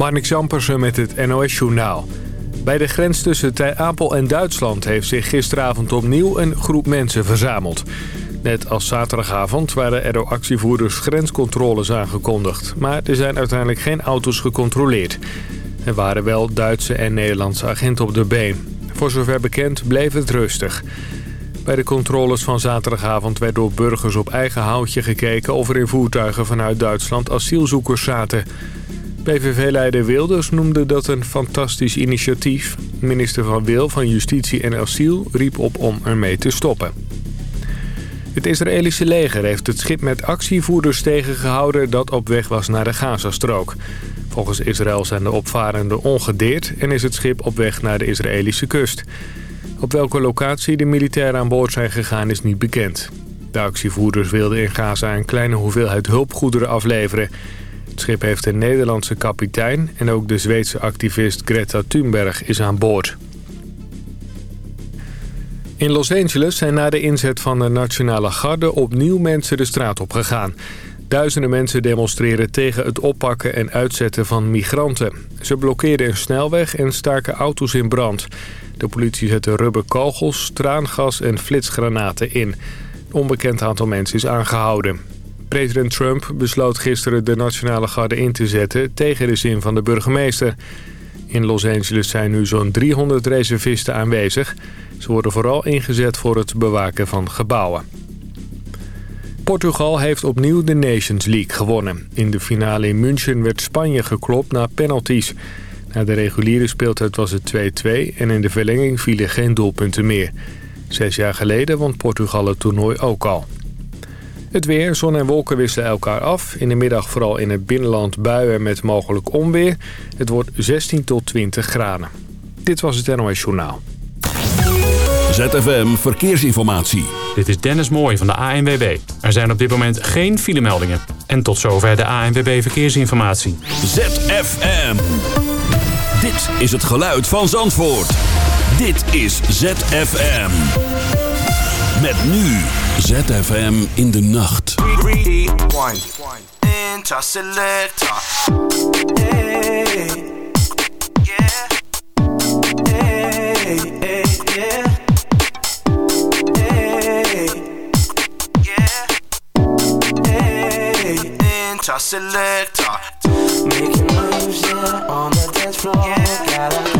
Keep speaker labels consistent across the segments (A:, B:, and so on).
A: Marnik Zampersen met het NOS-journaal. Bij de grens tussen Ter Apel en Duitsland heeft zich gisteravond opnieuw een groep mensen verzameld. Net als zaterdagavond waren er door actievoerders grenscontroles aangekondigd. Maar er zijn uiteindelijk geen auto's gecontroleerd. Er waren wel Duitse en Nederlandse agenten op de been. Voor zover bekend bleef het rustig. Bij de controles van zaterdagavond werd door burgers op eigen houtje gekeken... of er in voertuigen vanuit Duitsland asielzoekers zaten. PVV-leider Wilders noemde dat een fantastisch initiatief. Minister Van Wil van Justitie en Asiel riep op om ermee te stoppen. Het Israëlische leger heeft het schip met actievoerders tegengehouden... dat op weg was naar de Gazastrook. Volgens Israël zijn de opvarenden ongedeerd... en is het schip op weg naar de Israëlische kust. Op welke locatie de militairen aan boord zijn gegaan is niet bekend. De actievoerders wilden in Gaza een kleine hoeveelheid hulpgoederen afleveren. Het schip heeft een Nederlandse kapitein... en ook de Zweedse activist Greta Thunberg is aan boord. In Los Angeles zijn na de inzet van de Nationale Garde opnieuw mensen de straat op gegaan. Duizenden mensen demonstreren tegen het oppakken en uitzetten van migranten. Ze blokkeerden een snelweg en staken auto's in brand. De politie zette rubberkogels, traangas en flitsgranaten in. Een onbekend aantal mensen is aangehouden. President Trump besloot gisteren de Nationale Garde in te zetten... tegen de zin van de burgemeester. In Los Angeles zijn nu zo'n 300 reservisten aanwezig. Ze worden vooral ingezet voor het bewaken van gebouwen. Portugal heeft opnieuw de Nations League gewonnen. In de finale in München werd Spanje geklopt na penalties. Na de reguliere speeltijd was het 2-2 en in de verlenging vielen geen doelpunten meer. Zes jaar geleden won Portugal het toernooi ook al. Het weer, zon en wolken wisselen elkaar af. In de middag vooral in het binnenland buien met mogelijk onweer. Het wordt 16 tot 20 graden. Dit was het NOS Journaal.
B: ZFM Verkeersinformatie.
C: Dit is Dennis Mooij van de ANWB. Er zijn op dit moment geen filemeldingen. En tot zover de ANWB Verkeersinformatie.
B: ZFM. Dit is het geluid van Zandvoort. Dit is ZFM. Met nu ZFM in de nacht.
D: Interselector. Hey. Yeah. Hey, hey, yeah. Hey. Yeah. Hey. Interselector. Making moves, yeah, on the dance floor. Yeah. Gotta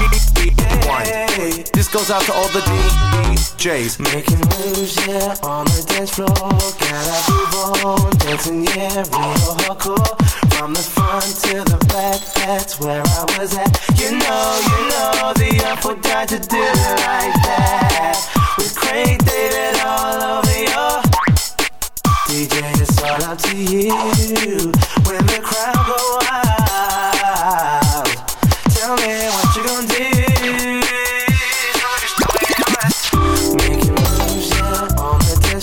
D: Goes out to all the DJs. Making moves, yeah, on the dance floor. Gotta
E: move on, dancing, yeah, real hardcore. From the front to the back, that's where I was at. You know, you know, the apple died to do it like that. With Craig David all over your DJ, it's all up to you. When the crowd go wild, tell me what you gonna do.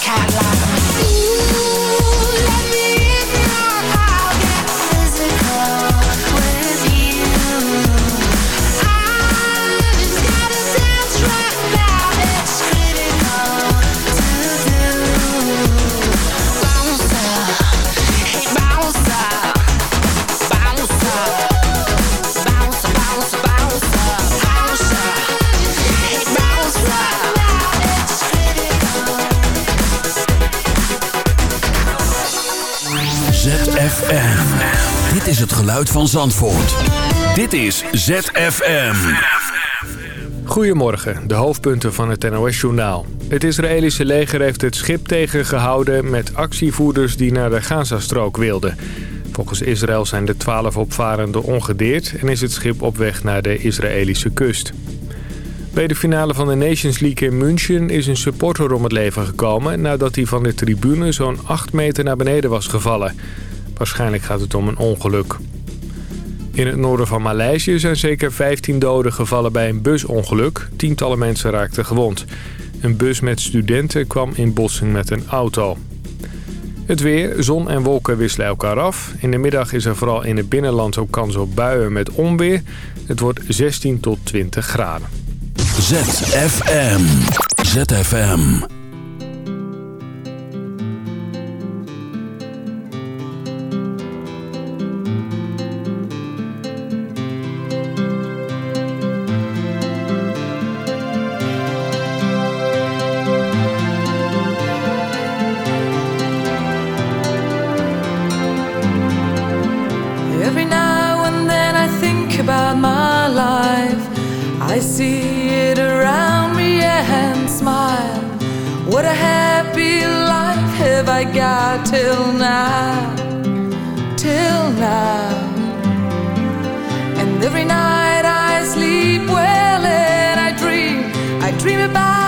F: Cat like
B: van Zandvoort. Dit is ZFM.
A: Goedemorgen, de hoofdpunten van het NOS-journaal. Het Israëlische leger heeft het schip tegengehouden met actievoerders die naar de Gazastrook wilden. Volgens Israël zijn de twaalf opvarenden ongedeerd en is het schip op weg naar de Israëlische kust. Bij de finale van de Nations League in München is een supporter om het leven gekomen... nadat hij van de tribune zo'n 8 meter naar beneden was gevallen. Waarschijnlijk gaat het om een ongeluk. In het noorden van Maleisië zijn zeker 15 doden gevallen bij een busongeluk. Tientallen mensen raakten gewond. Een bus met studenten kwam in botsing met een auto. Het weer, zon en wolken wisselen elkaar af. In de middag is er vooral in het binnenland ook kans op buien met onweer. Het wordt 16 tot 20 graden.
B: ZFM. ZFM.
G: See it around me and smile. What a happy life have I got till now, till now. And every night I sleep well and I dream, I dream about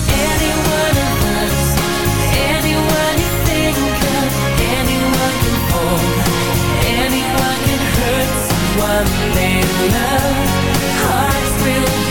H: one day love hearts will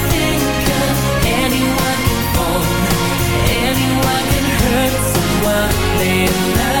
B: Name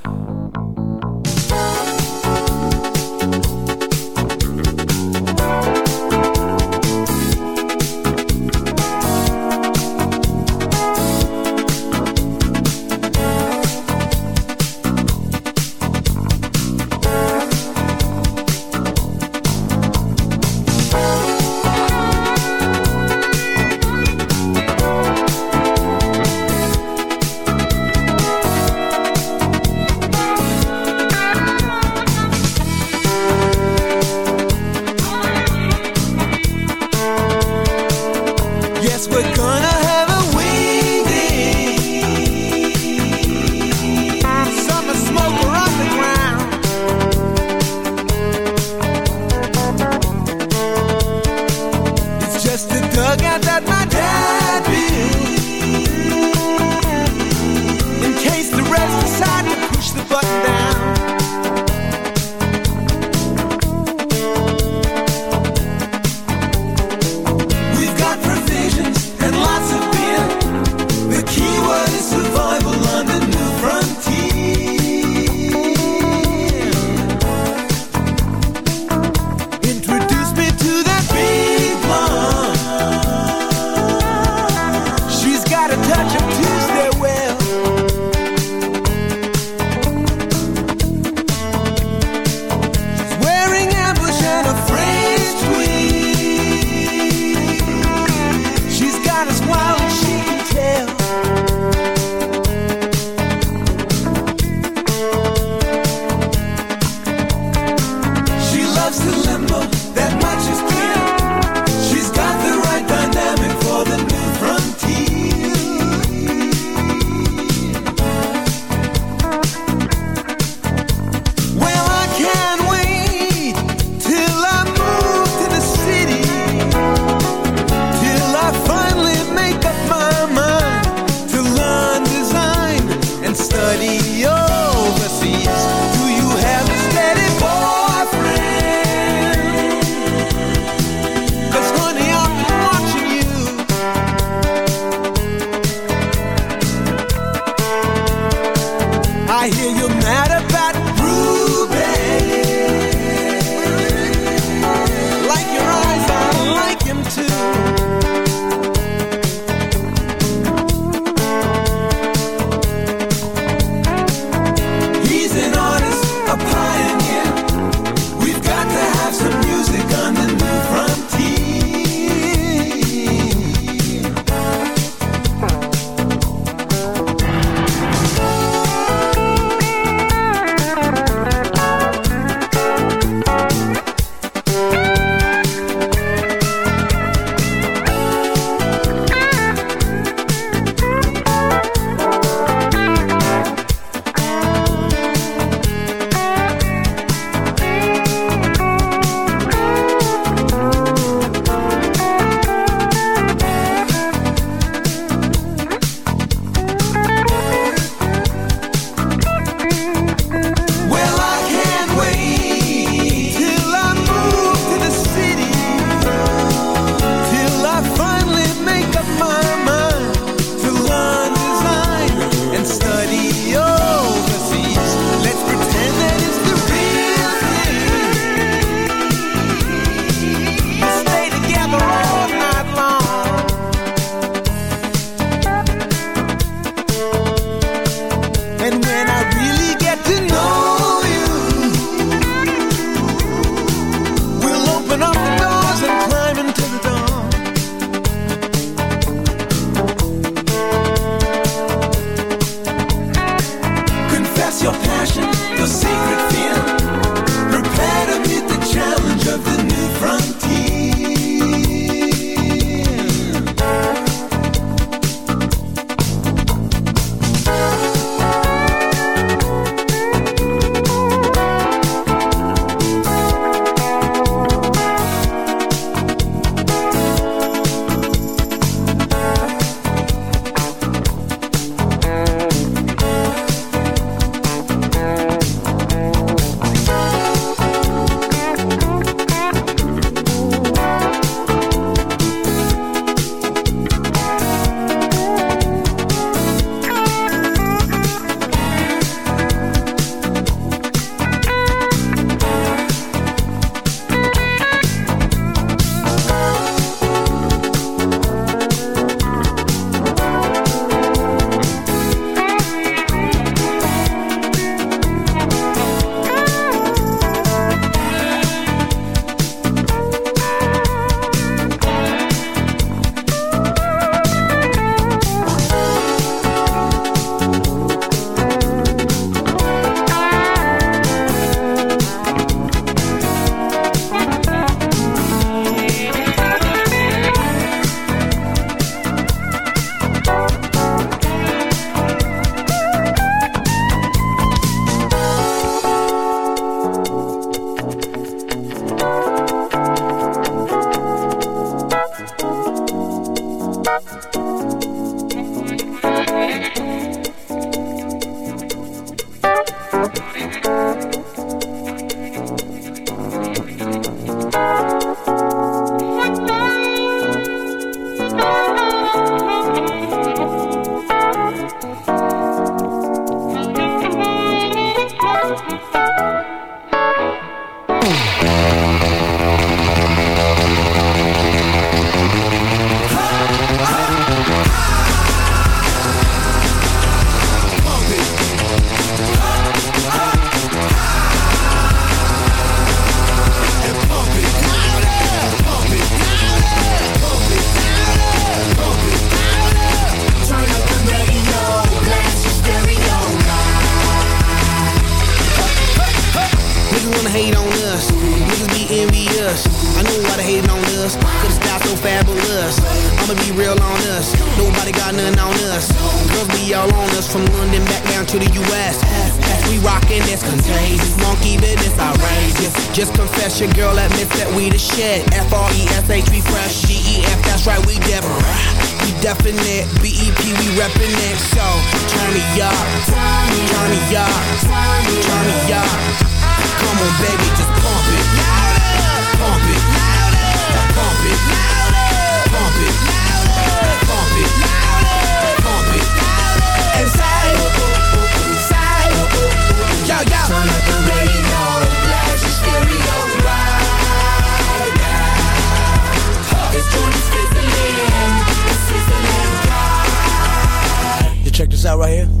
I: You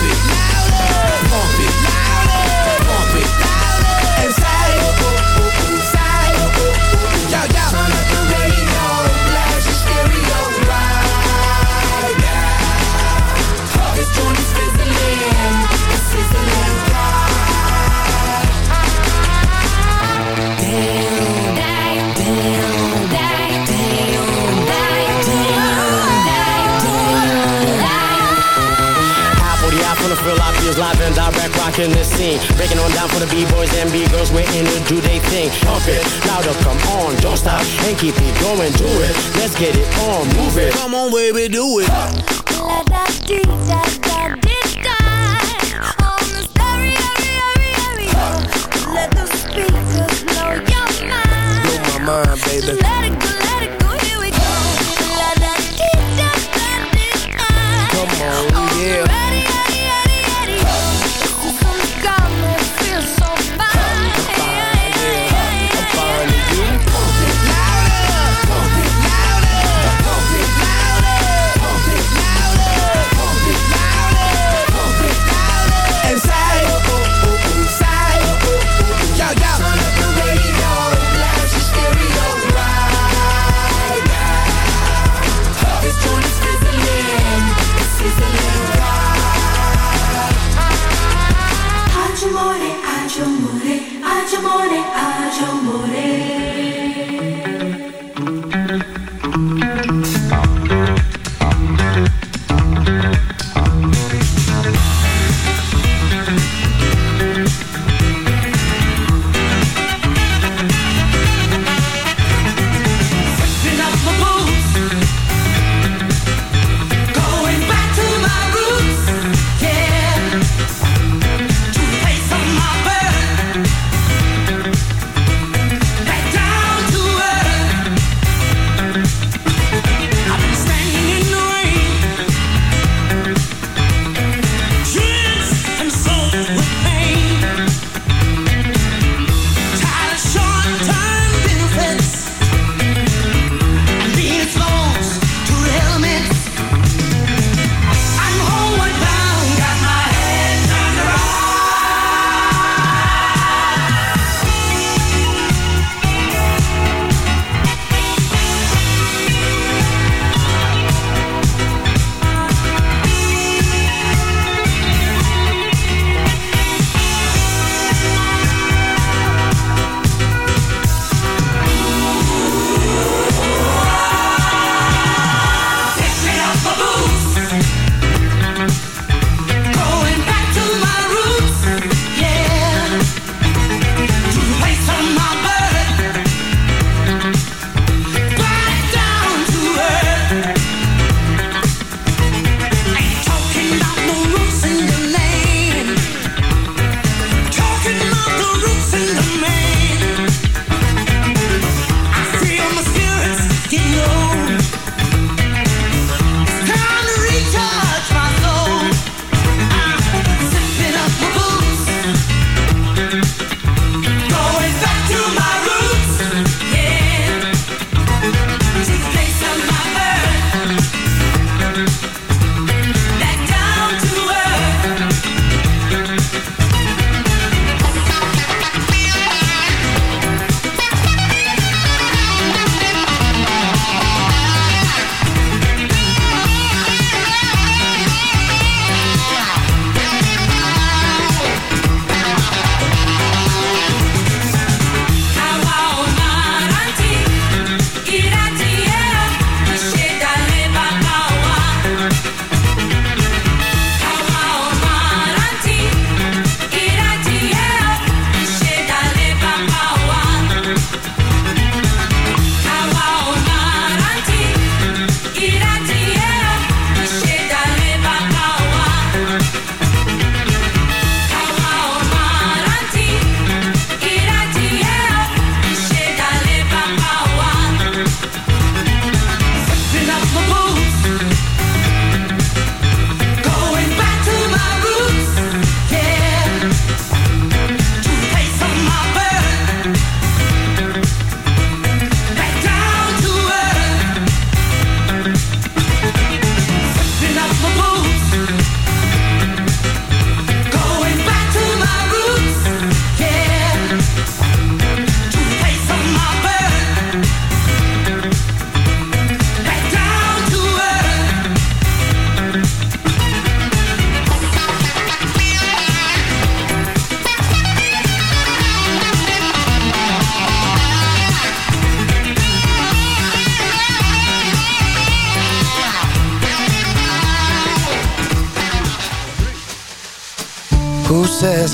I: Pump the
J: feel I feels live and direct, rocking this scene. Breaking on down for the B-boys and B-girls, we're in to do they thing. Pump it, louder, come on, don't stop, and keep it going, do it. Let's get it on, move it.
I: Come on, baby, do it.
H: Let the speakers blow your mind.
J: Blow my mind, baby.
H: Let it go, let it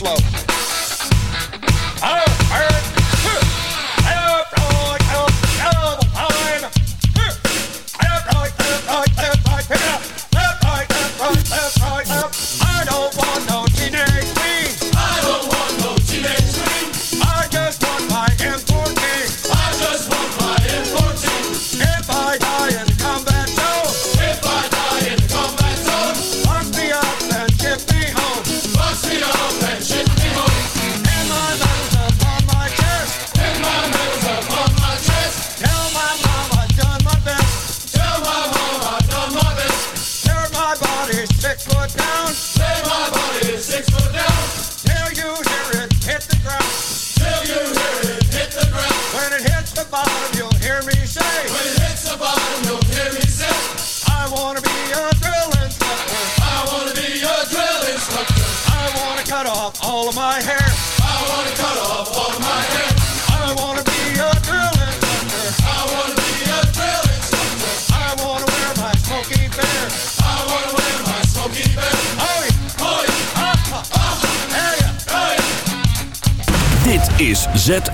K: slow.